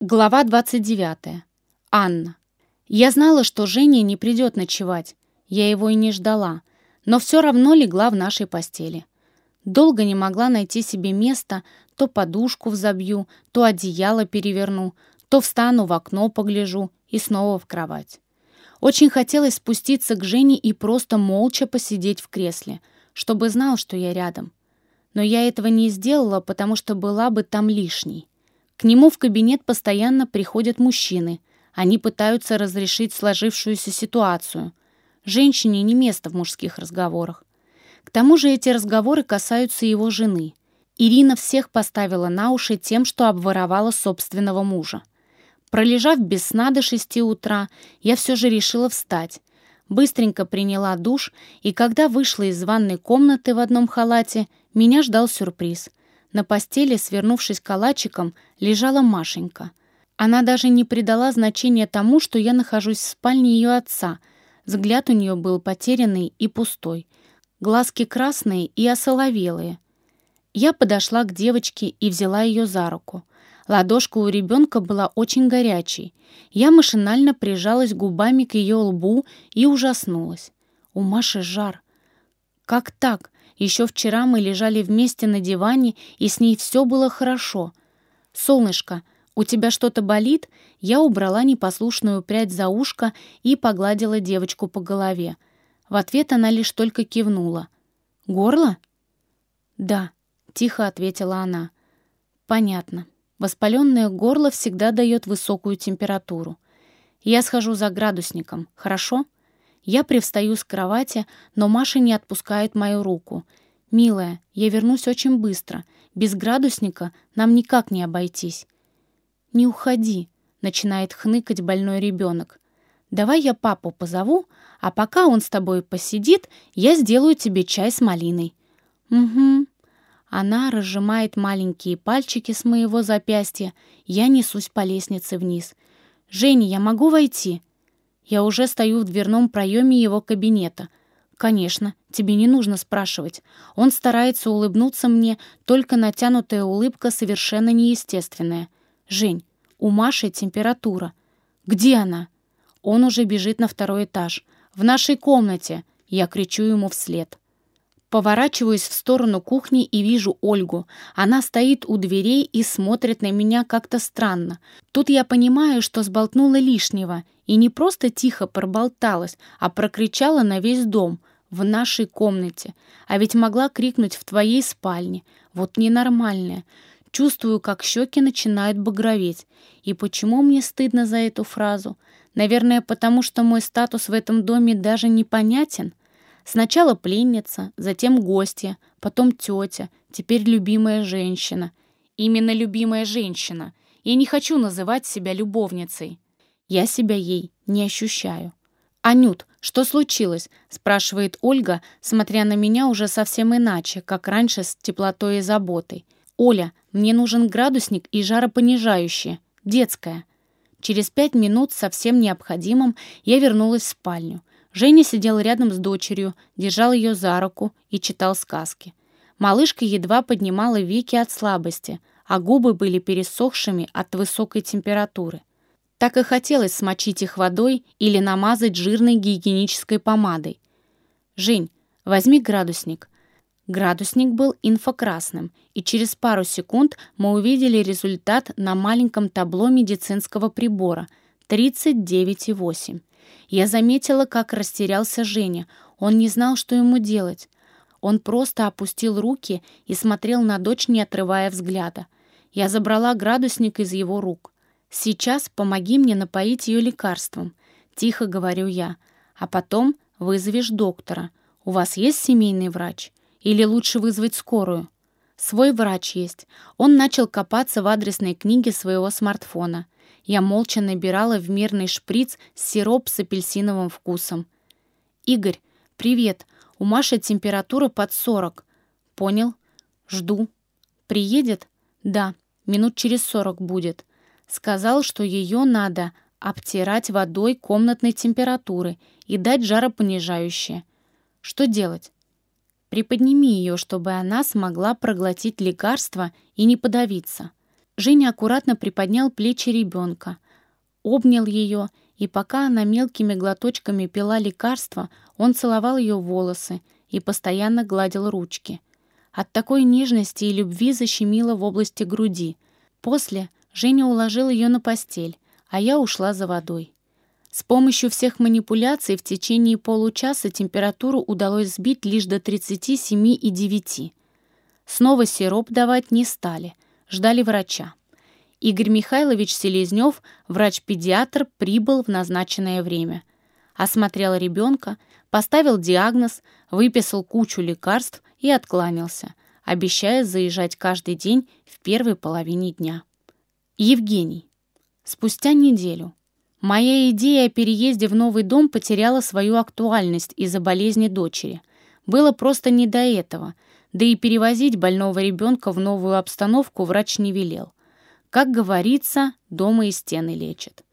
Глава 29. Анна. Я знала, что Женя не придет ночевать. Я его и не ждала. Но все равно легла в нашей постели. Долго не могла найти себе места, то подушку взобью, то одеяло переверну, то встану в окно погляжу и снова в кровать. Очень хотелось спуститься к Жене и просто молча посидеть в кресле, чтобы знал, что я рядом. Но я этого не сделала, потому что была бы там лишней. К нему в кабинет постоянно приходят мужчины. Они пытаются разрешить сложившуюся ситуацию. Женщине не место в мужских разговорах. К тому же эти разговоры касаются его жены. Ирина всех поставила на уши тем, что обворовала собственного мужа. Пролежав без сна до шести утра, я все же решила встать. Быстренько приняла душ, и когда вышла из ванной комнаты в одном халате, меня ждал сюрприз. На постели, свернувшись калачиком, лежала Машенька. Она даже не придала значения тому, что я нахожусь в спальне ее отца. Взгляд у нее был потерянный и пустой. Глазки красные и осоловелые. Я подошла к девочке и взяла ее за руку. Ладошка у ребенка была очень горячей. Я машинально прижалась губами к ее лбу и ужаснулась. У Маши жар. Как так? Еще вчера мы лежали вместе на диване, и с ней все было хорошо. «Солнышко, у тебя что-то болит?» Я убрала непослушную прядь за ушко и погладила девочку по голове. В ответ она лишь только кивнула. «Горло?» «Да», — тихо ответила она. «Понятно. Воспаленное горло всегда дает высокую температуру. Я схожу за градусником, хорошо?» Я привстаю с кровати, но Маша не отпускает мою руку. «Милая, я вернусь очень быстро. Без градусника нам никак не обойтись». «Не уходи», — начинает хныкать больной ребенок. «Давай я папу позову, а пока он с тобой посидит, я сделаю тебе чай с малиной». «Угу». Она разжимает маленькие пальчики с моего запястья. Я несусь по лестнице вниз. «Женя, я могу войти?» Я уже стою в дверном проеме его кабинета. Конечно, тебе не нужно спрашивать. Он старается улыбнуться мне, только натянутая улыбка совершенно неестественная. Жень, у Маши температура. Где она? Он уже бежит на второй этаж. В нашей комнате. Я кричу ему вслед. Поворачиваюсь в сторону кухни и вижу Ольгу. Она стоит у дверей и смотрит на меня как-то странно. Тут я понимаю, что сболтнула лишнего. И не просто тихо проболталась, а прокричала на весь дом. В нашей комнате. А ведь могла крикнуть в твоей спальне. Вот ненормальная. Чувствую, как щеки начинают багроветь. И почему мне стыдно за эту фразу? Наверное, потому что мой статус в этом доме даже непонятен. Сначала пленница, затем гостья, потом тетя, теперь любимая женщина. Именно любимая женщина. Я не хочу называть себя любовницей. Я себя ей не ощущаю. «Анют, что случилось?» — спрашивает Ольга, смотря на меня уже совсем иначе, как раньше с теплотой и заботой. «Оля, мне нужен градусник и жаропонижающее. Детское». Через пять минут совсем необходимым я вернулась в спальню. Женя сидел рядом с дочерью, держал ее за руку и читал сказки. Малышка едва поднимала веки от слабости, а губы были пересохшими от высокой температуры. Так и хотелось смочить их водой или намазать жирной гигиенической помадой. «Жень, возьми градусник». Градусник был инфокрасным, и через пару секунд мы увидели результат на маленьком табло медицинского прибора — 39,8. Я заметила, как растерялся Женя. Он не знал, что ему делать. Он просто опустил руки и смотрел на дочь, не отрывая взгляда. Я забрала градусник из его рук. «Сейчас помоги мне напоить ее лекарством», — тихо говорю я. «А потом вызовешь доктора. У вас есть семейный врач? Или лучше вызвать скорую?» «Свой врач есть. Он начал копаться в адресной книге своего смартфона. Я молча набирала в мирный шприц сироп с апельсиновым вкусом. «Игорь, привет. У Маши температура под 40. Понял? Жду. Приедет? Да, минут через 40 будет. Сказал, что ее надо обтирать водой комнатной температуры и дать жаропонижающее. Что делать? Приподними ее, чтобы она смогла проглотить лекарство и не подавиться. Женя аккуратно приподнял плечи ребенка, обнял ее, и пока она мелкими глоточками пила лекарство, он целовал ее волосы и постоянно гладил ручки. От такой нежности и любви защемило в области груди. После Женя уложил ее на постель, а я ушла за водой. С помощью всех манипуляций в течение получаса температуру удалось сбить лишь до 37,9. Снова сироп давать не стали, ждали врача. Игорь Михайлович Селезнев, врач-педиатр, прибыл в назначенное время. Осмотрел ребенка, поставил диагноз, выписал кучу лекарств и откланялся, обещая заезжать каждый день в первой половине дня. Евгений. Спустя неделю. Моя идея о переезде в новый дом потеряла свою актуальность из-за болезни дочери. Было просто не до этого, да и перевозить больного ребенка в новую обстановку врач не велел. Как говорится, дома и стены лечат.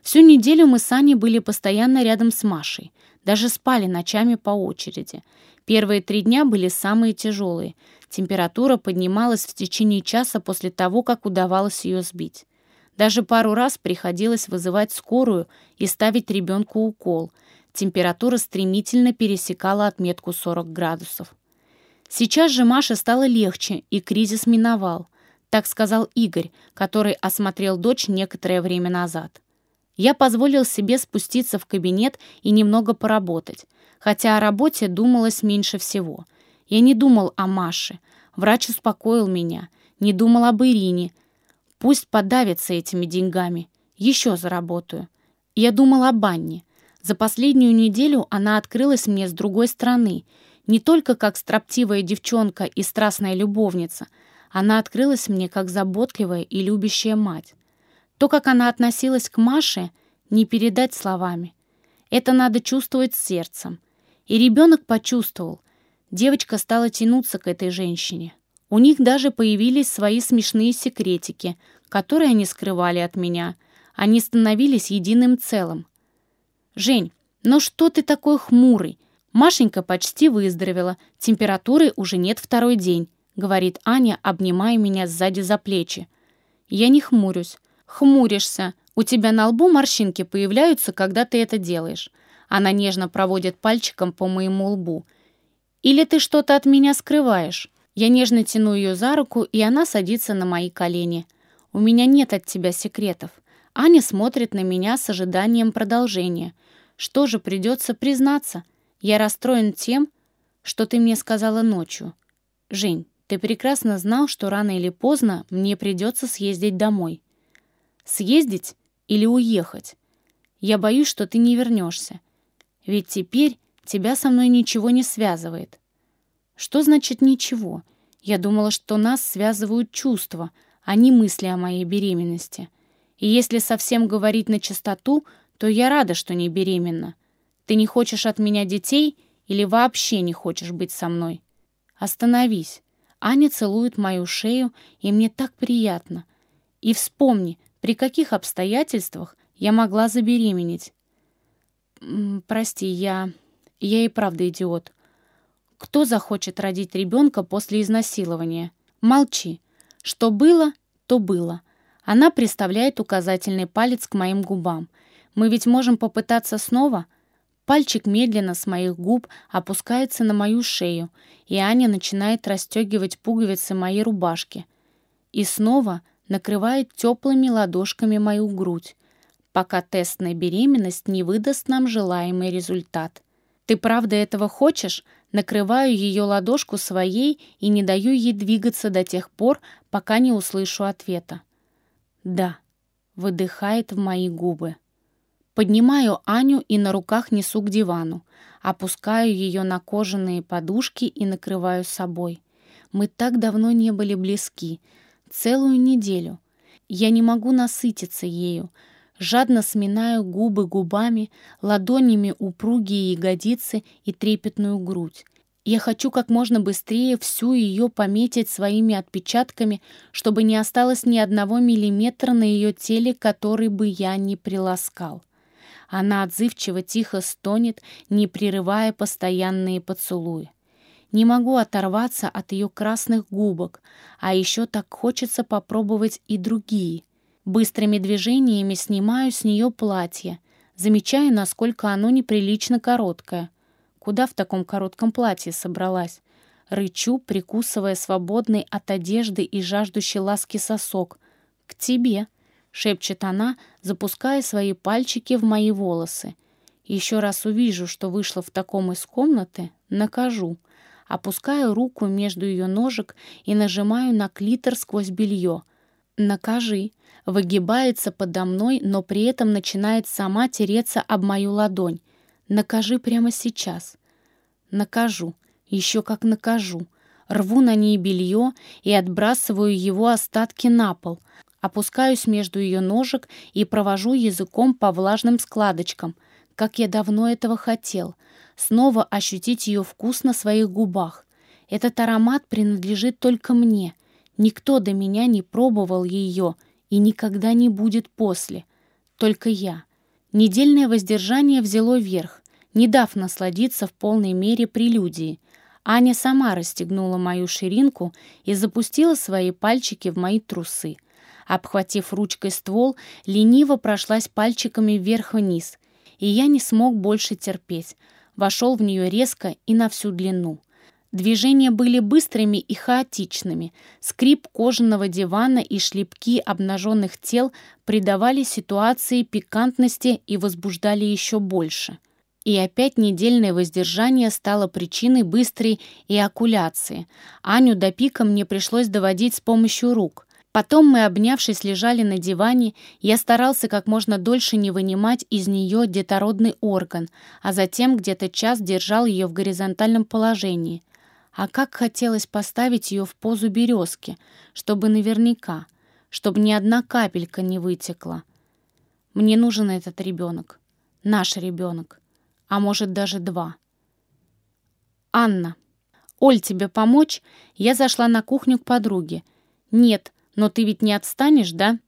Всю неделю мы с Аней были постоянно рядом с Машей, даже спали ночами по очереди. Первые три дня были самые тяжелые. Температура поднималась в течение часа после того, как удавалось ее сбить. Даже пару раз приходилось вызывать скорую и ставить ребенку укол. Температура стремительно пересекала отметку 40 градусов. Сейчас же Маше стало легче, и кризис миновал. Так сказал Игорь, который осмотрел дочь некоторое время назад. Я позволил себе спуститься в кабинет и немного поработать, хотя о работе думалось меньше всего. Я не думал о Маше. Врач успокоил меня. Не думал об Ирине, Пусть подавится этими деньгами. Еще заработаю. Я думала об Анне. За последнюю неделю она открылась мне с другой стороны. Не только как строптивая девчонка и страстная любовница. Она открылась мне как заботливая и любящая мать. То, как она относилась к Маше, не передать словами. Это надо чувствовать сердцем. И ребенок почувствовал. Девочка стала тянуться к этой женщине. У них даже появились свои смешные секретики, которые они скрывали от меня. Они становились единым целым. «Жень, ну что ты такой хмурый? Машенька почти выздоровела, температуры уже нет второй день», говорит Аня, обнимая меня сзади за плечи. Я не хмурюсь. «Хмуришься. У тебя на лбу морщинки появляются, когда ты это делаешь». Она нежно проводит пальчиком по моему лбу. «Или ты что-то от меня скрываешь?» Я нежно тяну ее за руку, и она садится на мои колени. «У меня нет от тебя секретов». Аня смотрит на меня с ожиданием продолжения. «Что же придется признаться? Я расстроен тем, что ты мне сказала ночью. Жень, ты прекрасно знал, что рано или поздно мне придется съездить домой. Съездить или уехать? Я боюсь, что ты не вернешься. Ведь теперь тебя со мной ничего не связывает. Что значит «ничего»? Я думала, что нас связывают чувства, а не мысли о моей беременности. И если совсем говорить на чистоту, то я рада, что не беременна. Ты не хочешь от меня детей или вообще не хочешь быть со мной? Остановись. Аня целует мою шею, и мне так приятно. И вспомни, при каких обстоятельствах я могла забеременеть. Прости, я... Я и правда идиот. Кто захочет родить ребенка после изнасилования? Молчи. Что было, то было. Она приставляет указательный палец к моим губам. Мы ведь можем попытаться снова? Пальчик медленно с моих губ опускается на мою шею, и Аня начинает расстегивать пуговицы моей рубашки. И снова накрывает теплыми ладошками мою грудь, пока тест на беременность не выдаст нам желаемый результат. «Ты правда этого хочешь?» Накрываю ее ладошку своей и не даю ей двигаться до тех пор, пока не услышу ответа. «Да», — выдыхает в мои губы. Поднимаю Аню и на руках несу к дивану. Опускаю ее на кожаные подушки и накрываю собой. Мы так давно не были близки. Целую неделю. Я не могу насытиться ею. Жадно сминаю губы губами, ладонями упругие ягодицы и трепетную грудь. Я хочу как можно быстрее всю ее пометить своими отпечатками, чтобы не осталось ни одного миллиметра на ее теле, который бы я не приласкал. Она отзывчиво тихо стонет, не прерывая постоянные поцелуи. Не могу оторваться от ее красных губок, а еще так хочется попробовать и другие. Быстрыми движениями снимаю с нее платье, замечаю, насколько оно неприлично короткое. Куда в таком коротком платье собралась? Рычу, прикусывая свободный от одежды и жаждущий ласки сосок. «К тебе!» — шепчет она, запуская свои пальчики в мои волосы. Еще раз увижу, что вышла в таком из комнаты, накажу — Опускаю руку между ее ножек и нажимаю на клитор сквозь белье. «Накажи!» Выгибается подо мной, но при этом начинает сама тереться об мою ладонь. «Накажи прямо сейчас!» «Накажу! Еще как накажу!» Рву на ней белье и отбрасываю его остатки на пол. Опускаюсь между ее ножек и провожу языком по влажным складочкам. Как я давно этого хотел — снова ощутить ее вкус на своих губах. Этот аромат принадлежит только мне. Никто до меня не пробовал ее и никогда не будет после. Только я. Недельное воздержание взяло верх, не дав насладиться в полной мере прелюдии. Аня сама расстегнула мою ширинку и запустила свои пальчики в мои трусы. Обхватив ручкой ствол, лениво прошлась пальчиками вверх-вниз, и я не смог больше терпеть вошел в нее резко и на всю длину. Движения были быстрыми и хаотичными. Скрип кожаного дивана и шлепки обнаженных тел придавали ситуации пикантности и возбуждали еще больше. И опять недельное воздержание стало причиной быстрой эякуляции. Аню до пика мне пришлось доводить с помощью рук. Потом мы, обнявшись, лежали на диване, я старался как можно дольше не вынимать из нее детородный орган, а затем где-то час держал ее в горизонтальном положении. А как хотелось поставить ее в позу березки, чтобы наверняка, чтобы ни одна капелька не вытекла. Мне нужен этот ребенок, наш ребенок, а может даже два. Анна. Оль, тебе помочь? Я зашла на кухню к подруге. Нет, «Но ты ведь не отстанешь, да?»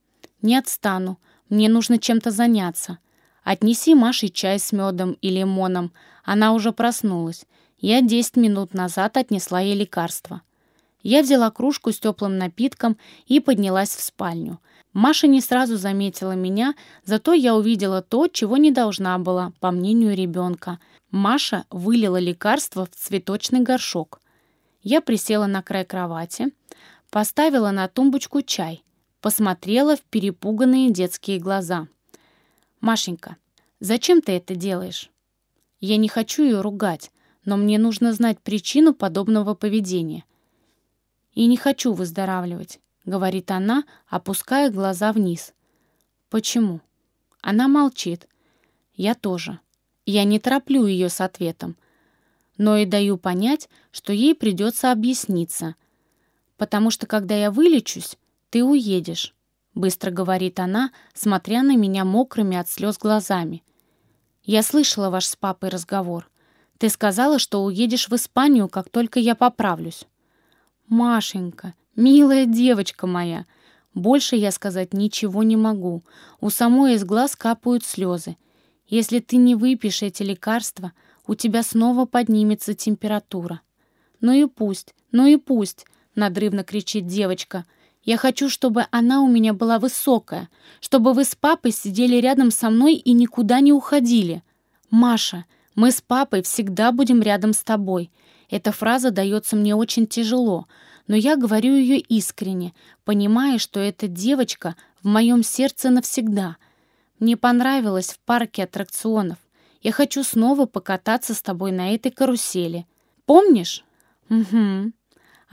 «Не отстану. Мне нужно чем-то заняться. Отнеси Маше чай с медом и лимоном. Она уже проснулась. Я десять минут назад отнесла ей лекарство». Я взяла кружку с теплым напитком и поднялась в спальню. Маша не сразу заметила меня, зато я увидела то, чего не должна была, по мнению ребенка. Маша вылила лекарство в цветочный горшок. Я присела на край кровати, Поставила на тумбочку чай. Посмотрела в перепуганные детские глаза. «Машенька, зачем ты это делаешь?» Я не хочу ее ругать, но мне нужно знать причину подобного поведения. «И не хочу выздоравливать», — говорит она, опуская глаза вниз. «Почему?» Она молчит. Я тоже. Я не тороплю ее с ответом, но и даю понять, что ей придется объясниться, потому что когда я вылечусь, ты уедешь», — быстро говорит она, смотря на меня мокрыми от слез глазами. «Я слышала ваш с папой разговор. Ты сказала, что уедешь в Испанию, как только я поправлюсь». «Машенька, милая девочка моя!» Больше я сказать ничего не могу. У самой из глаз капают слезы. Если ты не выпьешь эти лекарства, у тебя снова поднимется температура. Ну и пусть, ну и пусть. — надрывно кричит девочка. «Я хочу, чтобы она у меня была высокая, чтобы вы с папой сидели рядом со мной и никуда не уходили. Маша, мы с папой всегда будем рядом с тобой». Эта фраза дается мне очень тяжело, но я говорю ее искренне, понимая, что эта девочка в моем сердце навсегда. Мне понравилось в парке аттракционов. Я хочу снова покататься с тобой на этой карусели. Помнишь? Угу.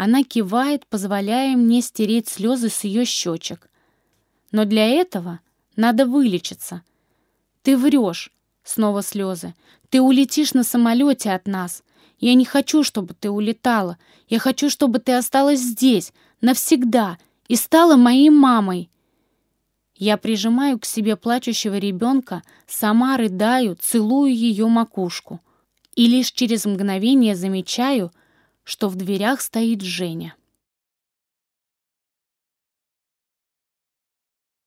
Она кивает, позволяя мне стереть слезы с ее щечек. Но для этого надо вылечиться. Ты врешь. Снова слезы. Ты улетишь на самолете от нас. Я не хочу, чтобы ты улетала. Я хочу, чтобы ты осталась здесь, навсегда, и стала моей мамой. Я прижимаю к себе плачущего ребенка, сама рыдаю, целую ее макушку. И лишь через мгновение замечаю, что в дверях стоит Женя.